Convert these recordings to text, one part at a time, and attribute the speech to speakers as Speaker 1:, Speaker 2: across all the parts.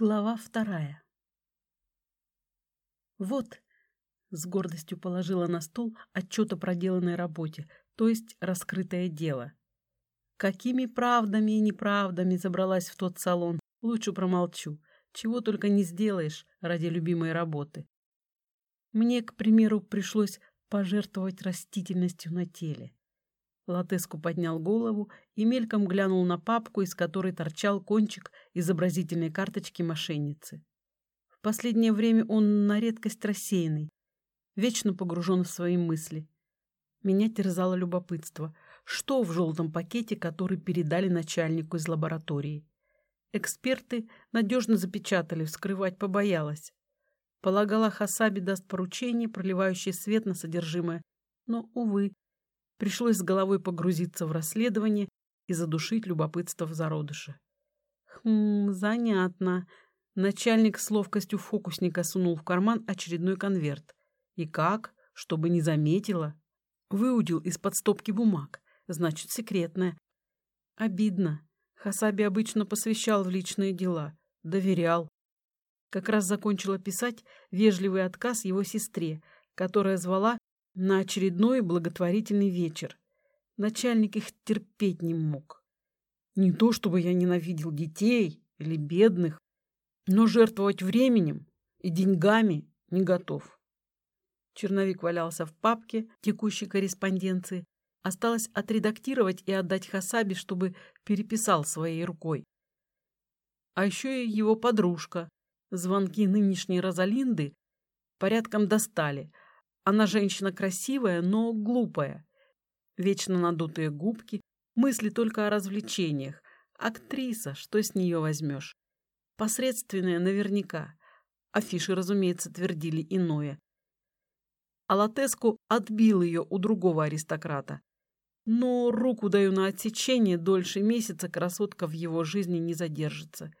Speaker 1: Глава вторая. Вот, с гордостью положила на стол отчет о проделанной работе, то есть раскрытое дело. Какими правдами и неправдами забралась в тот салон, лучше промолчу. Чего только не сделаешь ради любимой работы. Мне, к примеру, пришлось пожертвовать растительностью на теле. Латеску поднял голову и мельком глянул на папку, из которой торчал кончик изобразительной карточки мошенницы. В последнее время он на редкость рассеянный, вечно погружен в свои мысли. Меня терзало любопытство. Что в желтом пакете, который передали начальнику из лаборатории? Эксперты надежно запечатали, вскрывать побоялась. Полагала, Хасаби даст поручение, проливающее свет на содержимое. Но, увы, пришлось с головой погрузиться в расследование и задушить любопытство в зародыше. Хм, занятно. Начальник с ловкостью фокусника сунул в карман очередной конверт. И как? Чтобы не заметила. Выудил из-под стопки бумаг. Значит, секретная. Обидно. Хасаби обычно посвящал в личные дела. Доверял. Как раз закончила писать вежливый отказ его сестре, которая звала на очередной благотворительный вечер. Начальник их терпеть не мог. Не то чтобы я ненавидел детей или бедных, но жертвовать временем и деньгами не готов. Черновик валялся в папке текущей корреспонденции. Осталось отредактировать и отдать Хасаби, чтобы переписал своей рукой. А еще и его подружка. Звонки нынешней Розалинды порядком достали. Она женщина красивая, но глупая. Вечно надутые губки, мысли только о развлечениях. Актриса, что с нее возьмешь? Посредственная наверняка. Афиши, разумеется, твердили иное. А Латеску отбил ее у другого аристократа. Но руку даю на отсечение, дольше месяца красотка в его жизни не задержится.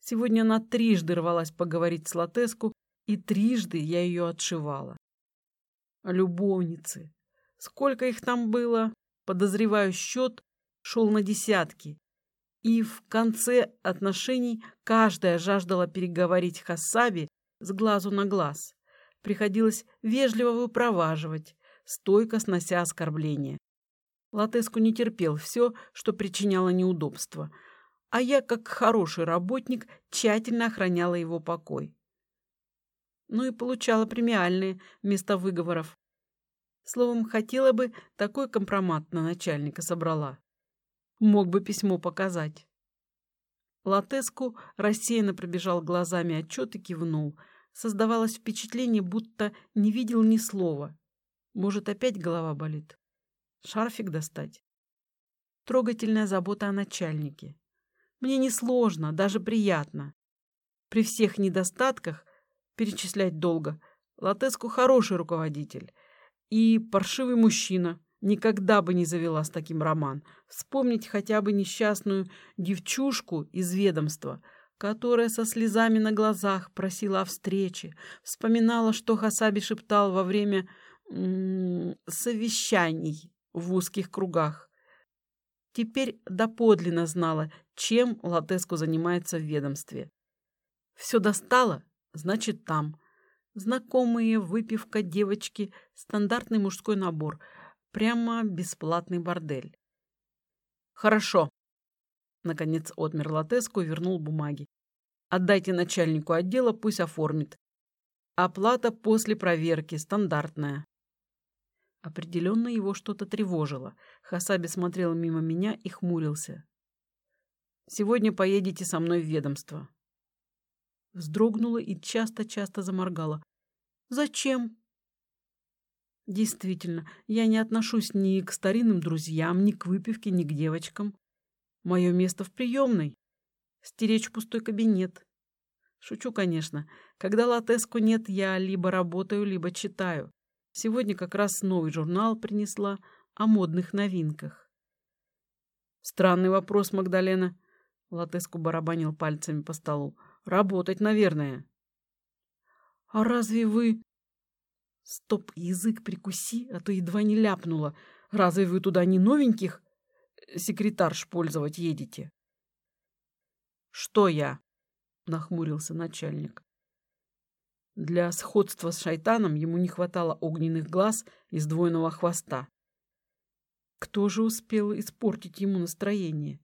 Speaker 1: Сегодня она трижды рвалась поговорить с Латеску, и трижды я ее отшивала. Любовницы. Сколько их там было? Подозреваю, счет шел на десятки. И в конце отношений каждая жаждала переговорить Хасаби с глазу на глаз. Приходилось вежливо выпроваживать, стойко снося оскорбления. Латеску не терпел все, что причиняло неудобства, а я, как хороший работник, тщательно охраняла его покой. Ну и получала премиальные вместо выговоров. Словом, хотела бы, такой компромат на начальника собрала. Мог бы письмо показать. Латеску рассеянно пробежал глазами отчет и кивнул. Создавалось впечатление, будто не видел ни слова. Может, опять голова болит? Шарфик достать. Трогательная забота о начальнике. Мне несложно, даже приятно. При всех недостатках, перечислять долго, Латеску хороший руководитель. И паршивый мужчина. Никогда бы не завела с таким роман. Вспомнить хотя бы несчастную девчушку из ведомства, которая со слезами на глазах просила о встрече, вспоминала, что Хасаби шептал во время совещаний в узких кругах. Теперь доподлинно знала, чем Латеску занимается в ведомстве. Все достало, значит, там. Знакомые, выпивка, девочки, стандартный мужской набор. Прямо бесплатный бордель. Хорошо. Наконец отмер Латеску вернул бумаги. Отдайте начальнику отдела, пусть оформит. Оплата после проверки, стандартная. Определенно его что-то тревожило. Хасаби смотрел мимо меня и хмурился. «Сегодня поедете со мной в ведомство». Вздрогнула и часто-часто заморгала. «Зачем?» «Действительно, я не отношусь ни к старинным друзьям, ни к выпивке, ни к девочкам. Мое место в приемной. Стеречь пустой кабинет. Шучу, конечно. Когда латеску нет, я либо работаю, либо читаю. Сегодня как раз новый журнал принесла о модных новинках. Странный вопрос, Магдалена. Латеску барабанил пальцами по столу. Работать, наверное. А разве вы... Стоп, язык прикуси, а то едва не ляпнула. Разве вы туда не новеньких секретарш пользовать едете? Что я? нахмурился начальник. Для сходства с шайтаном ему не хватало огненных глаз и сдвоенного хвоста. Кто же успел испортить ему настроение?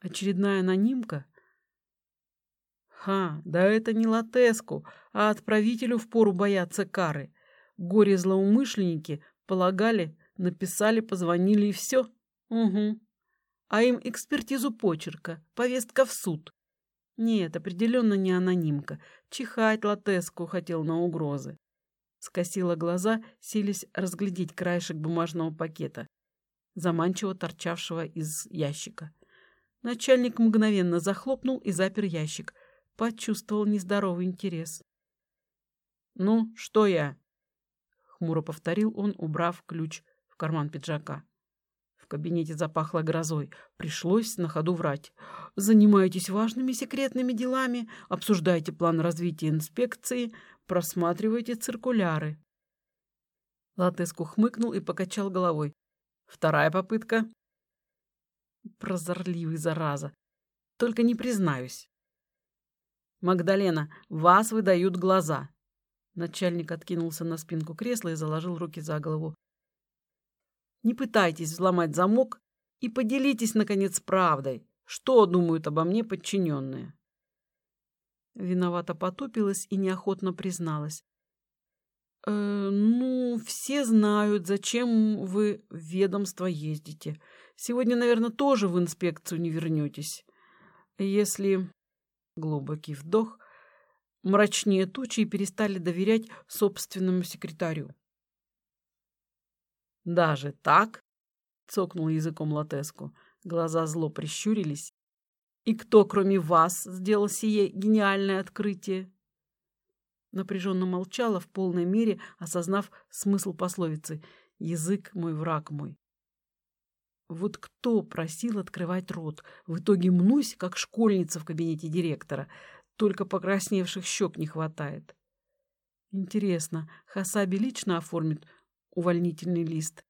Speaker 1: Очередная анонимка? Ха, да это не Латеску, а отправителю впору бояться кары. Горе-злоумышленники полагали, написали, позвонили и все. Угу. А им экспертизу почерка, повестка в суд. Нет, определенно не анонимка. Чихать Латеску хотел на угрозы. Скосила глаза, сились разглядеть краешек бумажного пакета, заманчиво торчавшего из ящика. Начальник мгновенно захлопнул и запер ящик. Почувствовал нездоровый интерес. «Ну, что я?» — хмуро повторил он, убрав ключ в карман пиджака кабинете запахло грозой. Пришлось на ходу врать. Занимаетесь важными секретными делами, обсуждаете план развития инспекции, просматриваете циркуляры. Латеску хмыкнул и покачал головой. Вторая попытка. Прозорливый зараза. Только не признаюсь. Магдалена, вас выдают глаза. Начальник откинулся на спинку кресла и заложил руки за голову. Не пытайтесь взломать замок и поделитесь, наконец, правдой, что думают обо мне подчиненные. Виновато потупилась и неохотно призналась. «Э, «Ну, все знают, зачем вы в ведомство ездите. Сегодня, наверное, тоже в инспекцию не вернетесь. Если...» Глубокий вдох. Мрачнее тучи и перестали доверять собственному секретарю. «Даже так?» — цокнул языком Латеску. Глаза зло прищурились. «И кто, кроме вас, сделал сие гениальное открытие?» Напряженно молчала, в полной мере осознав смысл пословицы «Язык мой, враг мой». Вот кто просил открывать рот? В итоге мнусь, как школьница в кабинете директора. Только покрасневших щек не хватает. Интересно, Хасаби лично оформит увольнительный лист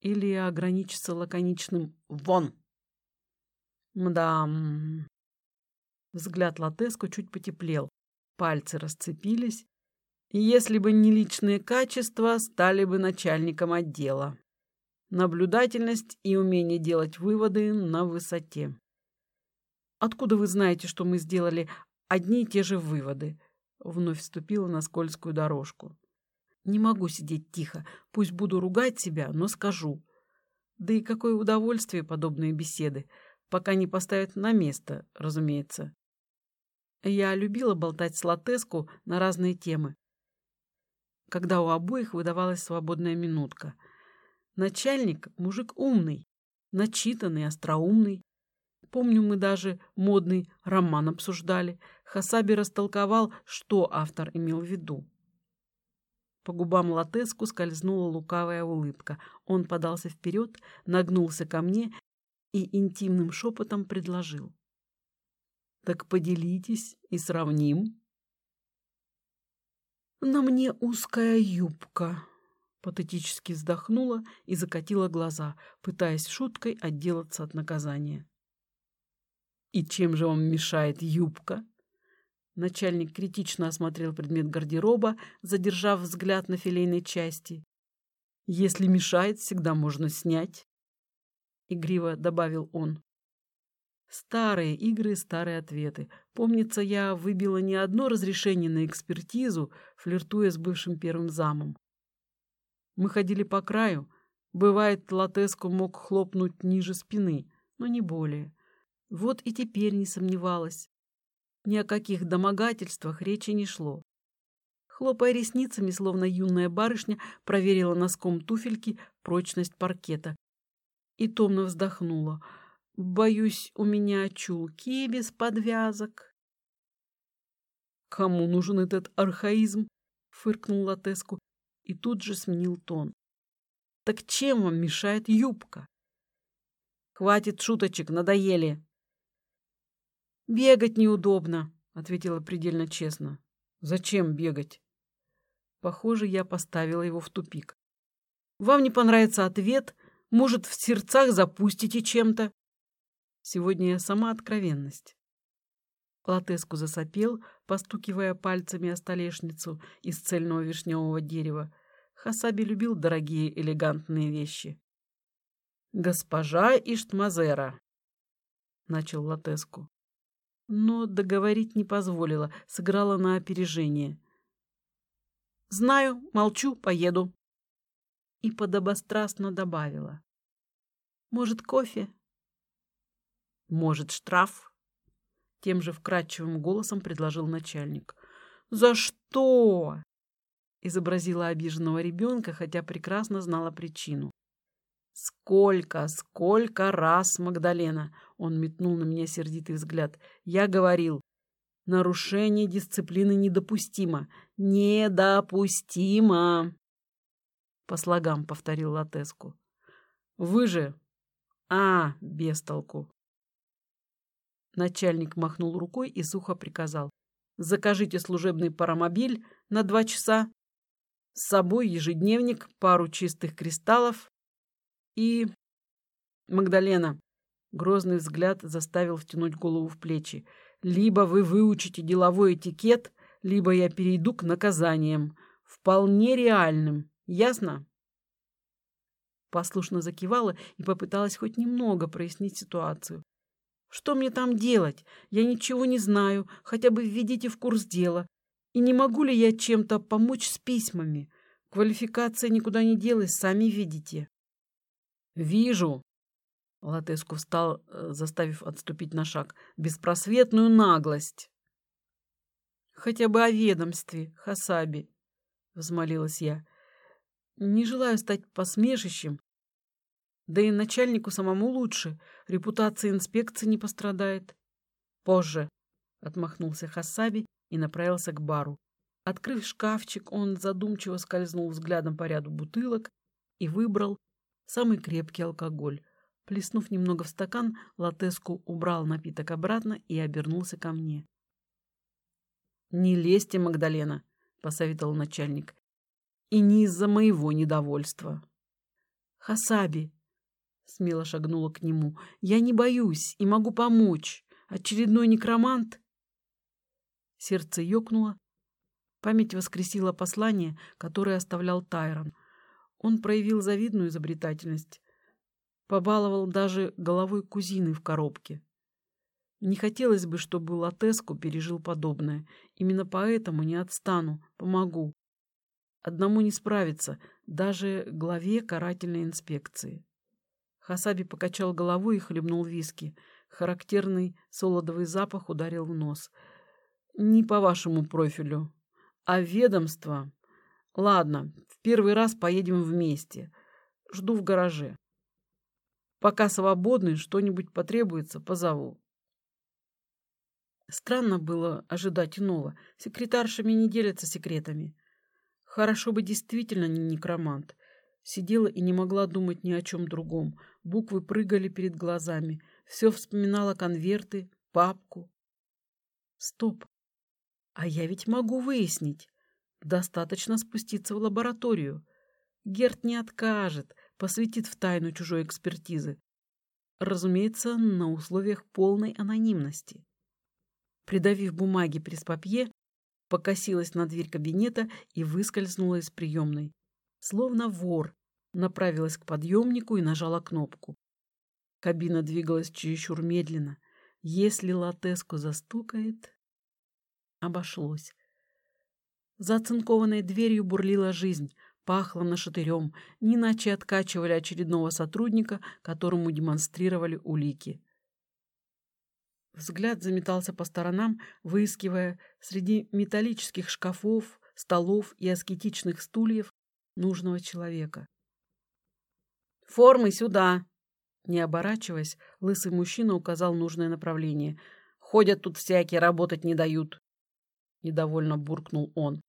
Speaker 1: или ограничиться лаконичным «вон». Мда. Взгляд Латеско чуть потеплел, пальцы расцепились, если бы не личные качества, стали бы начальником отдела. Наблюдательность и умение делать выводы на высоте. Откуда вы знаете, что мы сделали одни и те же выводы? Вновь вступила на скользкую дорожку. Не могу сидеть тихо, пусть буду ругать себя, но скажу. Да и какое удовольствие подобные беседы, пока не поставят на место, разумеется. Я любила болтать с Латеску на разные темы, когда у обоих выдавалась свободная минутка. Начальник — мужик умный, начитанный, остроумный. Помню, мы даже модный роман обсуждали. Хасаби растолковал, что автор имел в виду. По губам Латеску скользнула лукавая улыбка. Он подался вперед, нагнулся ко мне и интимным шепотом предложил. «Так поделитесь и сравним». «На мне узкая юбка», — патетически вздохнула и закатила глаза, пытаясь шуткой отделаться от наказания. «И чем же вам мешает юбка?» Начальник критично осмотрел предмет гардероба, задержав взгляд на филейной части. «Если мешает, всегда можно снять», — игриво добавил он. Старые игры, старые ответы. Помнится, я выбила не одно разрешение на экспертизу, флиртуя с бывшим первым замом. Мы ходили по краю. Бывает, Латеску мог хлопнуть ниже спины, но не более. Вот и теперь не сомневалась. Ни о каких домогательствах речи не шло. Хлопая ресницами, словно юная барышня, проверила носком туфельки прочность паркета. И томно вздохнула. «Боюсь, у меня чулки без подвязок». «Кому нужен этот архаизм?» — фыркнул Латеску и тут же сменил тон. «Так чем вам мешает юбка?» «Хватит шуточек, надоели!» «Бегать неудобно», — ответила предельно честно. «Зачем бегать?» Похоже, я поставила его в тупик. «Вам не понравится ответ? Может, в сердцах запустите чем-то?» Сегодня я сама откровенность. Латеску засопел, постукивая пальцами о столешницу из цельного вишневого дерева. Хасаби любил дорогие элегантные вещи. «Госпожа Иштмазера», — начал Латеску. Но договорить не позволила, сыграла на опережение. «Знаю, молчу, поеду». И подобострастно добавила. «Может, кофе?» «Может, штраф?» Тем же вкрадчивым голосом предложил начальник. «За что?» Изобразила обиженного ребенка, хотя прекрасно знала причину. «Сколько, сколько раз, Магдалена!» Он метнул на меня сердитый взгляд. «Я говорил, нарушение дисциплины недопустимо. Недопустимо!» По слогам повторил Латеску. «Вы же...» «А, без толку. Начальник махнул рукой и сухо приказал. «Закажите служебный паромобиль на два часа, с собой ежедневник, пару чистых кристаллов и...» «Магдалена!» Грозный взгляд заставил втянуть голову в плечи. «Либо вы выучите деловой этикет, либо я перейду к наказаниям. Вполне реальным. Ясно?» Послушно закивала и попыталась хоть немного прояснить ситуацию. Что мне там делать? Я ничего не знаю, хотя бы введите в курс дела. И не могу ли я чем-то помочь с письмами? Квалификация никуда не делась, сами видите. Вижу. Латеску встал, э, заставив отступить на шаг. Беспросветную наглость. Хотя бы о ведомстве, Хасаби, взмолилась я. Не желаю стать посмешищем, да и начальнику самому лучше, репутация инспекции не пострадает. Позже, отмахнулся Хасаби и направился к бару. Открыв шкафчик, он задумчиво скользнул взглядом по ряду бутылок и выбрал самый крепкий алкоголь. Плеснув немного в стакан, Латеску убрал напиток обратно и обернулся ко мне. «Не лезьте, Магдалена», — посоветовал начальник, — «и не из-за моего недовольства». «Хасаби», Смело шагнула к нему. «Я не боюсь и могу помочь. Очередной некромант?» Сердце ёкнуло. Память воскресила послание, которое оставлял Тайрон. Он проявил завидную изобретательность. Побаловал даже головой кузины в коробке. Не хотелось бы, чтобы Латеску пережил подобное. Именно поэтому не отстану, помогу. Одному не справиться, даже главе карательной инспекции. Хасаби покачал головой и хлебнул виски. Характерный солодовый запах ударил в нос. «Не по вашему профилю, а ведомство. Ладно, в первый раз поедем вместе. Жду в гараже. Пока свободный, что-нибудь потребуется, позову». Странно было ожидать иного. Секретаршами не делятся секретами. Хорошо бы действительно не некромант. Сидела и не могла думать ни о чем другом. Буквы прыгали перед глазами. Все вспоминала конверты, папку. Стоп. А я ведь могу выяснить. Достаточно спуститься в лабораторию. Герт не откажет, посвятит в тайну чужой экспертизы. Разумеется, на условиях полной анонимности. Придавив бумаги пресс-папье, покосилась на дверь кабинета и выскользнула из приемной. Словно вор, направилась к подъемнику и нажала кнопку. Кабина двигалась чересчур медленно. Если латеску застукает... Обошлось. За оцинкованной дверью бурлила жизнь, пахло нашатырем, не иначе откачивали очередного сотрудника, которому демонстрировали улики. Взгляд заметался по сторонам, выискивая среди металлических шкафов, столов и аскетичных стульев нужного человека. «Формы сюда!» Не оборачиваясь, лысый мужчина указал нужное направление. «Ходят тут всякие, работать не дают!» Недовольно буркнул он.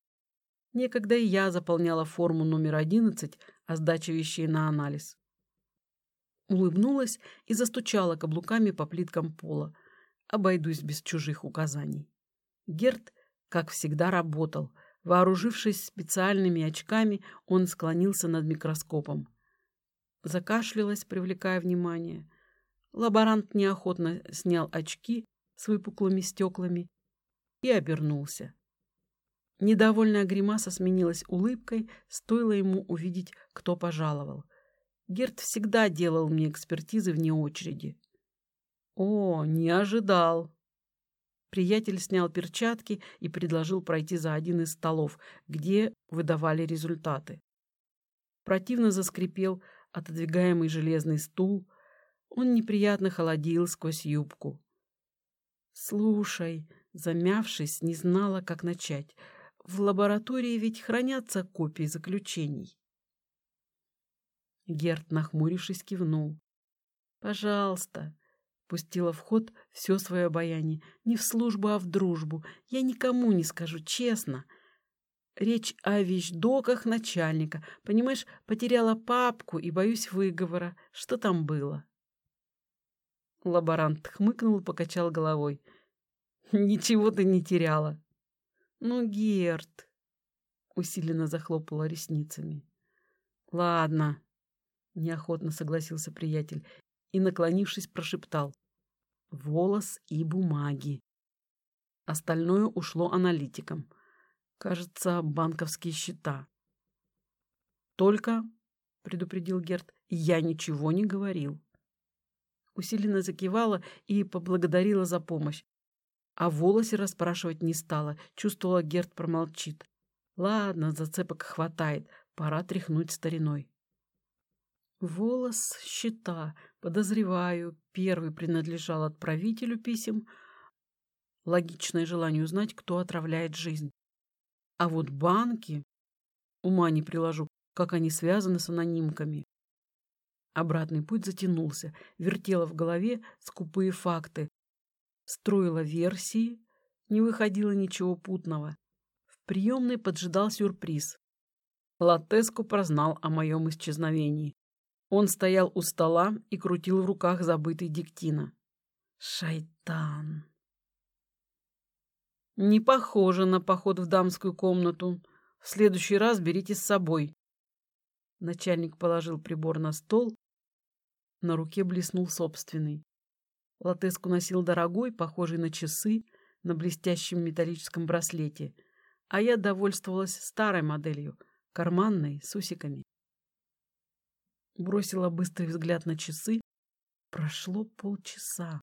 Speaker 1: Некогда и я заполняла форму номер одиннадцать о сдаче вещей на анализ. Улыбнулась и застучала каблуками по плиткам пола. Обойдусь без чужих указаний. Герт, как всегда, работал. Вооружившись специальными очками, он склонился над микроскопом. Закашлялась, привлекая внимание. Лаборант неохотно снял очки, с выпуклыми стеклами и обернулся. Недовольная гримаса сменилась улыбкой, стоило ему увидеть, кто пожаловал. Герт всегда делал мне экспертизы вне очереди. О, не ожидал. Приятель снял перчатки и предложил пройти за один из столов, где выдавали результаты. Противно заскрипел отодвигаемый железный стул. Он неприятно холодил сквозь юбку. «Слушай», замявшись, не знала, как начать. «В лаборатории ведь хранятся копии заключений». Герт, нахмурившись, кивнул. «Пожалуйста», — пустила в ход все свое обаяние. «Не в службу, а в дружбу. Я никому не скажу, честно. Речь о вещдоках начальника. Понимаешь, потеряла папку и боюсь выговора. Что там было?» Лаборант хмыкнул, покачал головой. «Ничего ты не теряла». «Ну, Герт», — усиленно захлопала ресницами. «Ладно», неохотно согласился приятель и, наклонившись, прошептал. Волос и бумаги. Остальное ушло аналитикам. Кажется, банковские счета. Только, предупредил Герт, я ничего не говорил. Усиленно закивала и поблагодарила за помощь. А волосе расспрашивать не стала. Чувствовала, Герт промолчит. Ладно, зацепок хватает. Пора тряхнуть стариной. Волос счета, подозреваю, первый принадлежал отправителю писем. Логичное желание узнать, кто отравляет жизнь. А вот банки... Ума не приложу, как они связаны с анонимками. Обратный путь затянулся, вертела в голове скупые факты. Строила версии, не выходило ничего путного. В приемной поджидал сюрприз. Латеску прознал о моем исчезновении. Он стоял у стола и крутил в руках забытый диктина. Шайтан. Не похоже на поход в дамскую комнату. В следующий раз берите с собой. Начальник положил прибор на стол. На руке блеснул собственный. Латеску носил дорогой, похожий на часы, на блестящем металлическом браслете, а я довольствовалась старой моделью, карманной, с усиками. Бросила быстрый взгляд на часы. Прошло полчаса.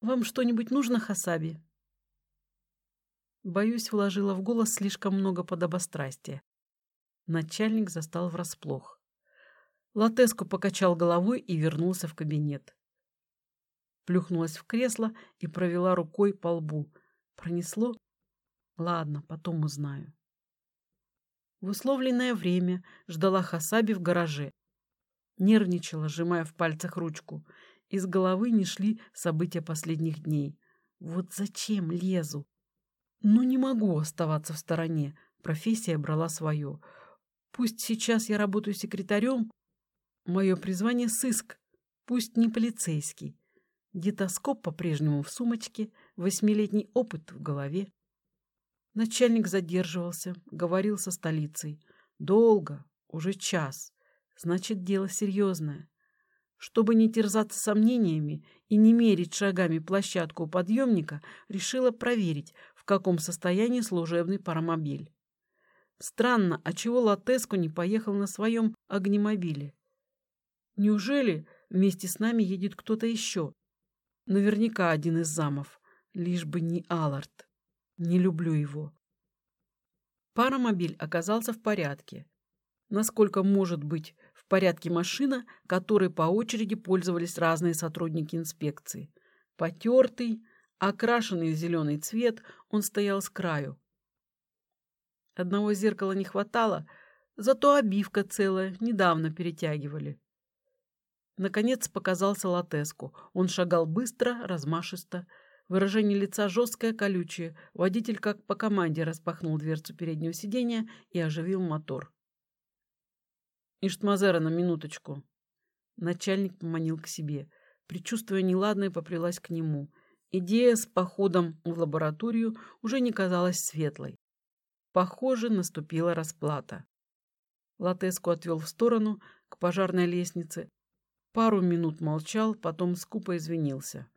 Speaker 1: «Вам что-нибудь нужно, Хасаби?» Боюсь, вложила в голос слишком много подобострастия. Начальник застал врасплох. Латеску покачал головой и вернулся в кабинет. Плюхнулась в кресло и провела рукой по лбу. Пронесло? Ладно, потом узнаю. В условленное время ждала Хасаби в гараже. Нервничала, сжимая в пальцах ручку. Из головы не шли события последних дней. Вот зачем лезу? Ну, не могу оставаться в стороне. Профессия брала свое. Пусть сейчас я работаю секретарем. Мое призвание — сыск. Пусть не полицейский. Детоскоп по-прежнему в сумочке, восьмилетний опыт в голове. Начальник задерживался, говорил со столицей. Долго, уже час. Значит, дело серьезное. Чтобы не терзаться сомнениями и не мерить шагами площадку у подъемника, решила проверить, в каком состоянии служебный паромобиль. Странно, а чего Латеску не поехал на своем огнемобиле? Неужели вместе с нами едет кто-то еще? Наверняка один из замов. Лишь бы не Аллард. Не люблю его. Паромобиль оказался в порядке насколько может быть в порядке машина, которой по очереди пользовались разные сотрудники инспекции. Потертый, окрашенный в зеленый цвет, он стоял с краю. Одного зеркала не хватало, зато обивка целая, недавно перетягивали. Наконец показался Латеску. Он шагал быстро, размашисто. Выражение лица жесткое, колючее. Водитель как по команде распахнул дверцу переднего сиденья и оживил мотор. Иштмазера на минуточку. Начальник поманил к себе. Причувствуя неладное, поплелась к нему. Идея с походом в лабораторию уже не казалась светлой. Похоже, наступила расплата. Латеску отвел в сторону, к пожарной лестнице. Пару минут молчал, потом скупо извинился.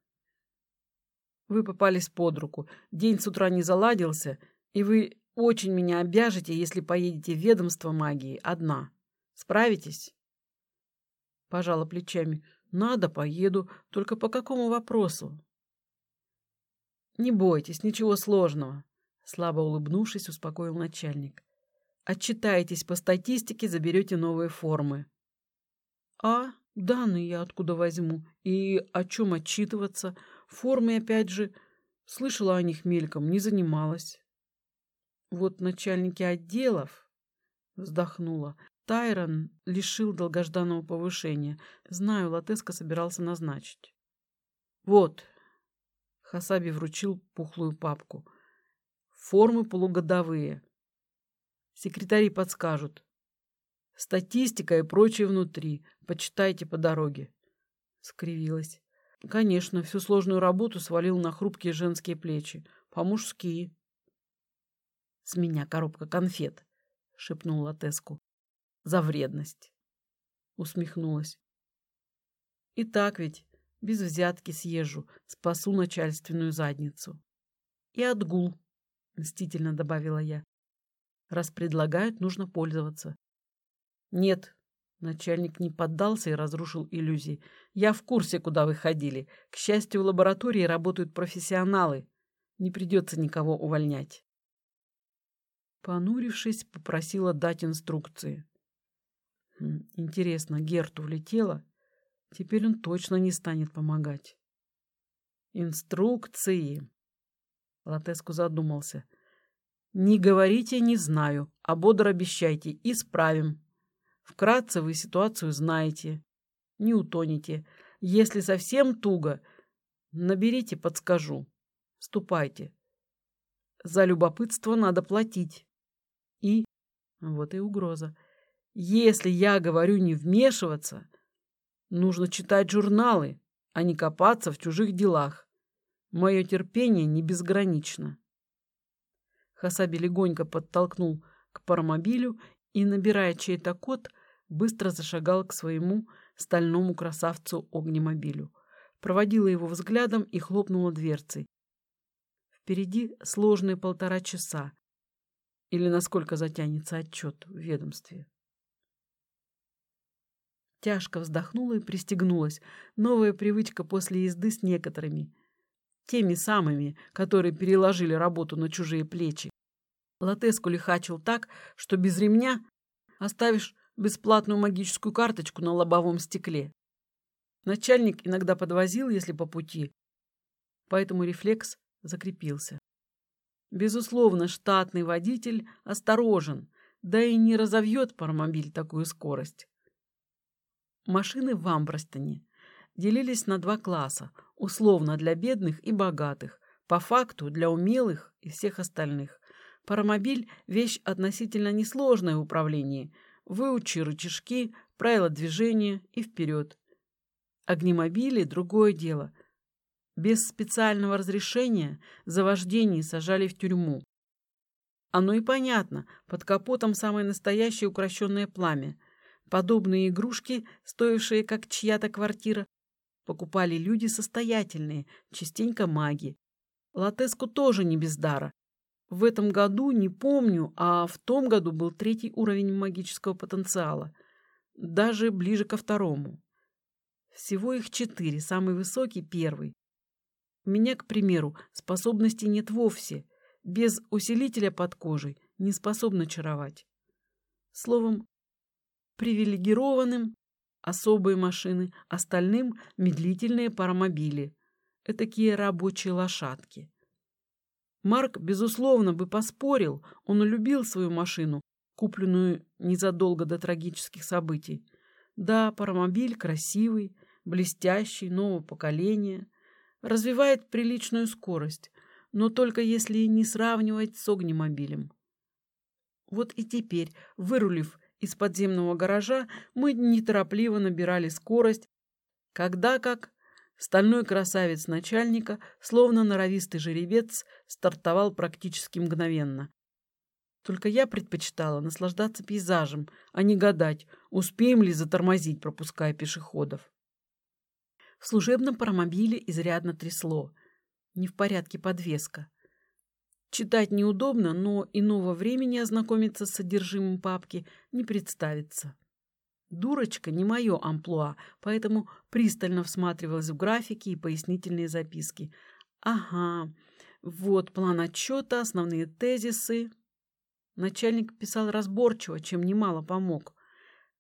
Speaker 1: Вы попались под руку. День с утра не заладился, и вы очень меня обяжете, если поедете в ведомство магии одна. Справитесь?» Пожала плечами. «Надо, поеду. Только по какому вопросу?» «Не бойтесь, ничего сложного», — слабо улыбнувшись, успокоил начальник. «Отчитаетесь по статистике, заберете новые формы». «А, данные я откуда возьму? И о чем отчитываться? Формы, опять же, слышала о них мельком, не занималась». «Вот начальники отделов...» — вздохнула. Тайрон лишил долгожданного повышения. Знаю, Латеско собирался назначить. «Вот, Хасаби вручил пухлую папку. Формы полугодовые. Секретари подскажут. Статистика и прочее внутри. Почитайте по дороге. Скривилась. Конечно, всю сложную работу свалил на хрупкие женские плечи. По-мужски. С меня коробка конфет, шепнула Теску. За вредность. Усмехнулась. И так ведь без взятки съезжу, спасу начальственную задницу. И отгул, мстительно добавила я. Раз предлагают, нужно пользоваться. Нет, начальник не поддался и разрушил иллюзии. Я в курсе, куда вы ходили. К счастью, в лаборатории работают профессионалы. Не придется никого увольнять. Понурившись, попросила дать инструкции. Хм, интересно, Герту влетела? Теперь он точно не станет помогать. Инструкции. Латеску задумался. Не говорите «не знаю», а бодро обещайте «исправим». Вкратце вы ситуацию знаете. Не утонете. Если совсем туго, наберите, подскажу. Ступайте. За любопытство надо платить. И, вот и угроза, если я говорю не вмешиваться, Нужно читать журналы, а не копаться в чужих делах. Мое терпение не безгранично. Хасаби легонько подтолкнул к паромобилю и, набирая чей-то код, быстро зашагал к своему стальному красавцу-огнемобилю. Проводила его взглядом и хлопнула дверцей. Впереди сложные полтора часа. Или насколько затянется отчет в ведомстве. Тяжко вздохнула и пристегнулась. Новая привычка после езды с некоторыми. Теми самыми, которые переложили работу на чужие плечи. Латеску лихачил так, что без ремня оставишь бесплатную магическую карточку на лобовом стекле. Начальник иногда подвозил, если по пути, поэтому рефлекс закрепился. Безусловно, штатный водитель осторожен, да и не разовьет паромобиль такую скорость. Машины в Амбростоне делились на два класса, условно для бедных и богатых, по факту для умелых и всех остальных. Паромобиль – вещь относительно несложная в управлении. Выучи рычажки, правила движения и вперед. Огнемобили – другое дело. Без специального разрешения за вождение сажали в тюрьму. Оно и понятно, под капотом самое настоящее укращенное пламя. Подобные игрушки, стоившие как чья-то квартира, покупали люди состоятельные, частенько маги. Латеску тоже не без дара. В этом году, не помню, а в том году был третий уровень магического потенциала, даже ближе ко второму. Всего их четыре, самый высокий — первый. Меня, к примеру, способностей нет вовсе. Без усилителя под кожей не способна чаровать. Словом, привилегированным особые машины, остальным медлительные паромобили, этакие рабочие лошадки. Марк, безусловно, бы поспорил, он любил свою машину, купленную незадолго до трагических событий. Да, паромобиль красивый, блестящий, нового поколения, развивает приличную скорость, но только если не сравнивать с огнемобилем. Вот и теперь, вырулив из подземного гаража мы неторопливо набирали скорость, когда как стальной красавец начальника, словно норовистый жеребец, стартовал практически мгновенно. Только я предпочитала наслаждаться пейзажем, а не гадать, успеем ли затормозить, пропуская пешеходов. В служебном паромобиле изрядно трясло. Не в порядке подвеска. Читать неудобно, но иного времени ознакомиться с содержимым папки не представится. Дурочка не мое амплуа, поэтому пристально всматривалась в графики и пояснительные записки. Ага, вот план отчета, основные тезисы. Начальник писал разборчиво, чем немало помог.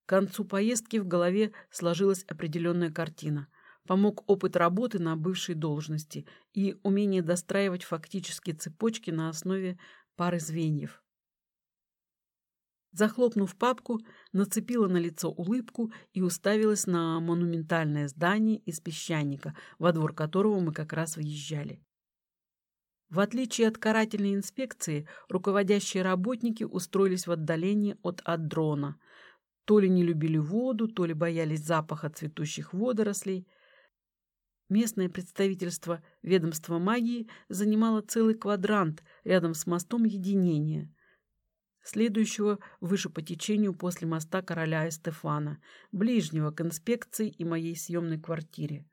Speaker 1: К концу поездки в голове сложилась определенная картина. Помог опыт работы на бывшей должности и умение достраивать фактические цепочки на основе пары звеньев. Захлопнув папку, нацепила на лицо улыбку и уставилась на монументальное здание из песчаника, во двор которого мы как раз въезжали. В отличие от карательной инспекции, руководящие работники устроились в отдалении от Аддрона. То ли не любили воду, то ли боялись запаха цветущих водорослей. Местное представительство ведомства магии занимало целый квадрант рядом с мостом единения, следующего выше по течению после моста короля Эстефана, ближнего к инспекции и моей съемной квартире.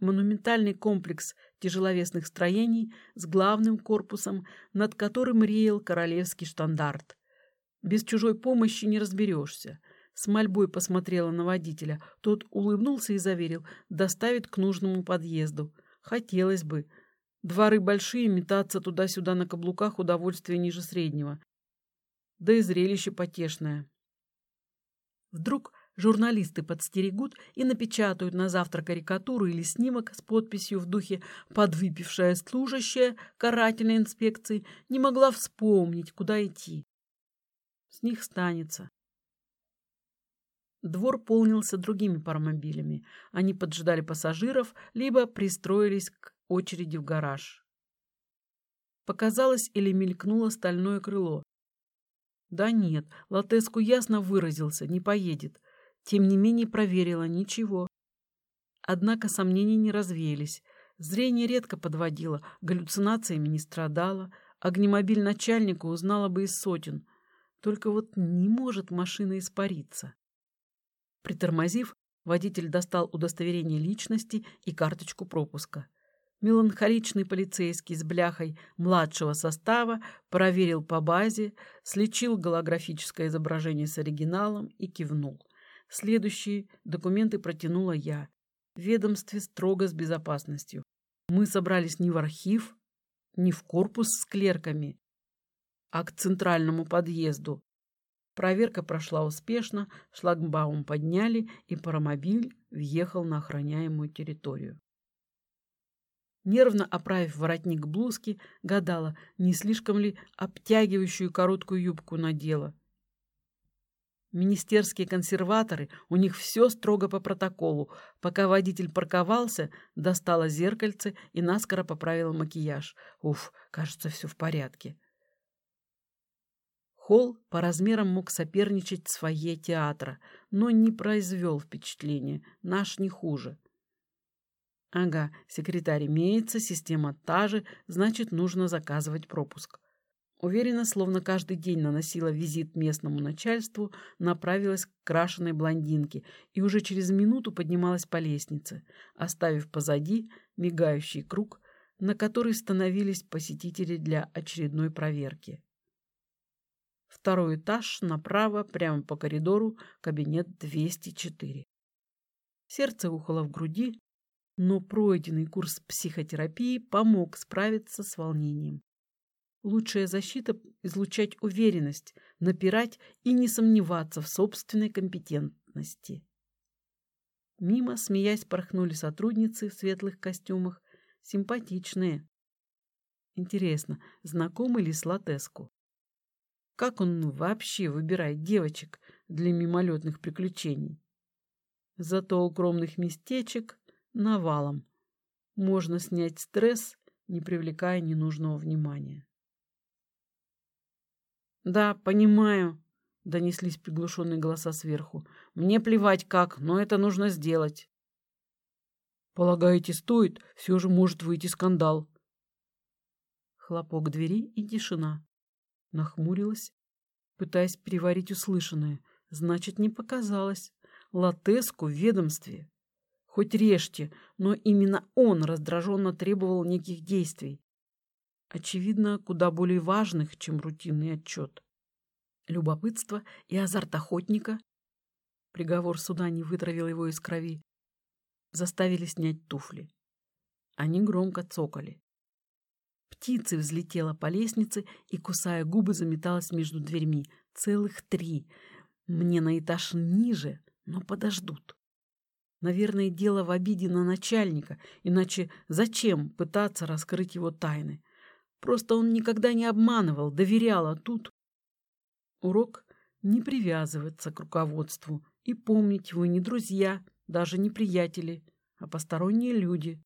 Speaker 1: Монументальный комплекс тяжеловесных строений с главным корпусом, над которым реял королевский штандарт. Без чужой помощи не разберешься. С мольбой посмотрела на водителя. Тот улыбнулся и заверил, доставит к нужному подъезду. Хотелось бы. Дворы большие, метаться туда-сюда на каблуках удовольствие ниже среднего. Да и зрелище потешное. Вдруг Журналисты подстерегут и напечатают на завтра карикатуру или снимок с подписью в духе «Подвыпившая служащая карательной инспекции не могла вспомнить, куда идти». С них станется. Двор полнился другими паромобилями. Они поджидали пассажиров, либо пристроились к очереди в гараж. Показалось или мелькнуло стальное крыло. Да нет, Латеску ясно выразился, не поедет. Тем не менее проверила ничего. Однако сомнения не развеялись. Зрение редко подводило, галлюцинациями не страдала. Огнемобиль начальника узнала бы из сотен. Только вот не может машина испариться. Притормозив, водитель достал удостоверение личности и карточку пропуска. Меланхоличный полицейский с бляхой младшего состава проверил по базе, слечил голографическое изображение с оригиналом и кивнул. Следующие документы протянула я. В ведомстве строго с безопасностью. Мы собрались не в архив, не в корпус с клерками, а к центральному подъезду. Проверка прошла успешно, шлагбаум подняли, и паромобиль въехал на охраняемую территорию. Нервно оправив воротник блузки, гадала, не слишком ли обтягивающую короткую юбку надела. Министерские консерваторы, у них все строго по протоколу. Пока водитель парковался, достала зеркальце и наскоро поправила макияж. Уф, кажется, все в порядке. Холл по размерам мог соперничать с фойе театра, но не произвел впечатления. Наш не хуже. Ага, секретарь имеется, система та же, значит, нужно заказывать пропуск. Уверенно, словно каждый день наносила визит местному начальству, направилась к крашеной блондинке и уже через минуту поднималась по лестнице, оставив позади мигающий круг, на который становились посетители для очередной проверки. Второй этаж, направо, прямо по коридору, кабинет 204. Сердце ухало в груди, но пройденный курс психотерапии помог справиться с волнением. Лучшая защита – излучать уверенность, напирать и не сомневаться в собственной компетентности. Мимо, смеясь, порхнули сотрудницы в светлых костюмах, симпатичные. Интересно, знакомы ли с Латеску? Как он вообще выбирает девочек для мимолетных приключений? Зато укромных местечек навалом. Можно снять стресс, не привлекая ненужного внимания. «Да, понимаю», — донеслись приглушенные голоса сверху. «Мне плевать как, но это нужно сделать». «Полагаете, стоит? Все же может выйти скандал». Хлопок двери и тишина. Нахмурилась, пытаясь переварить услышанное. Значит, не показалось. Латеску в ведомстве. Хоть режьте, но именно он раздраженно требовал неких действий. Очевидно, куда более важных, чем рутинный отчет. Любопытство и азарт охотника приговор суда не вытравил его из крови, заставили снять туфли. Они громко цокали. Птица взлетела по лестнице и, кусая губы, заметалась между дверьми. Целых три. Мне на этаж ниже, но подождут. Наверное, дело в обиде на начальника, иначе зачем пытаться раскрыть его тайны? Просто он никогда не обманывал, доверял, а тут... Урок не привязываться к руководству, и помнить, вы не друзья, даже не приятели, а посторонние люди.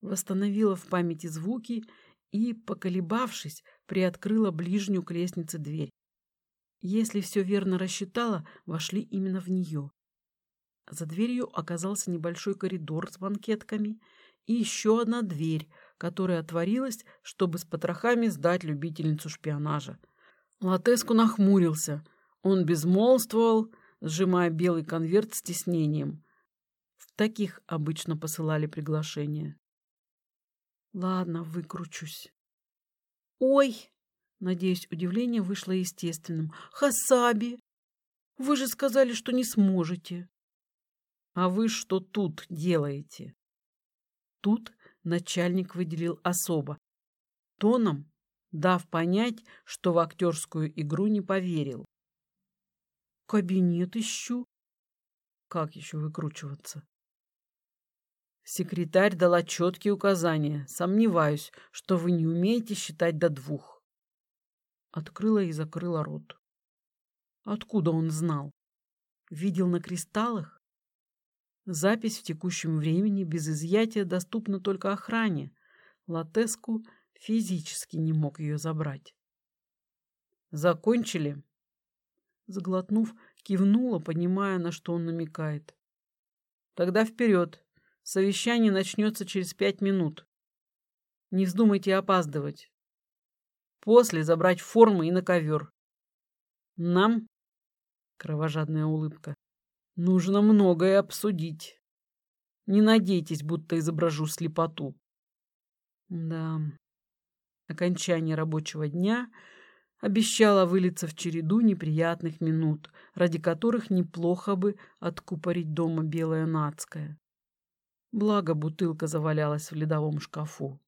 Speaker 1: Восстановила в памяти звуки и, поколебавшись, приоткрыла ближнюю к лестнице дверь. Если все верно рассчитала, вошли именно в нее. За дверью оказался небольшой коридор с банкетками и еще одна дверь, которая отворилась, чтобы с потрохами сдать любительницу шпионажа. Латеску нахмурился. Он безмолвствовал, сжимая белый конверт с тиснением. В таких обычно посылали приглашения. Ладно, выкручусь. Ой! Надеюсь, удивление вышло естественным. Хасаби! Вы же сказали, что не сможете. А вы что тут делаете? Тут начальник выделил особо. Тоном, дав понять, что в актерскую игру не поверил. Кабинет ищу. Как еще выкручиваться? Секретарь дала четкие указания. Сомневаюсь, что вы не умеете считать до двух. Открыла и закрыла рот. Откуда он знал? Видел на кристаллах? Запись в текущем времени без изъятия доступна только охране. Латеску физически не мог ее забрать. Закончили? Заглотнув, кивнула, понимая, на что он намекает. Тогда вперед. Совещание начнется через пять минут. Не вздумайте опаздывать. После забрать формы и на ковер. Нам, кровожадная улыбка, нужно многое обсудить. Не надейтесь, будто изображу слепоту. Да, окончание рабочего дня обещало вылиться в череду неприятных минут, ради которых неплохо бы откупорить дома белое нацкое. Благо бутылка завалялась в ледовом шкафу.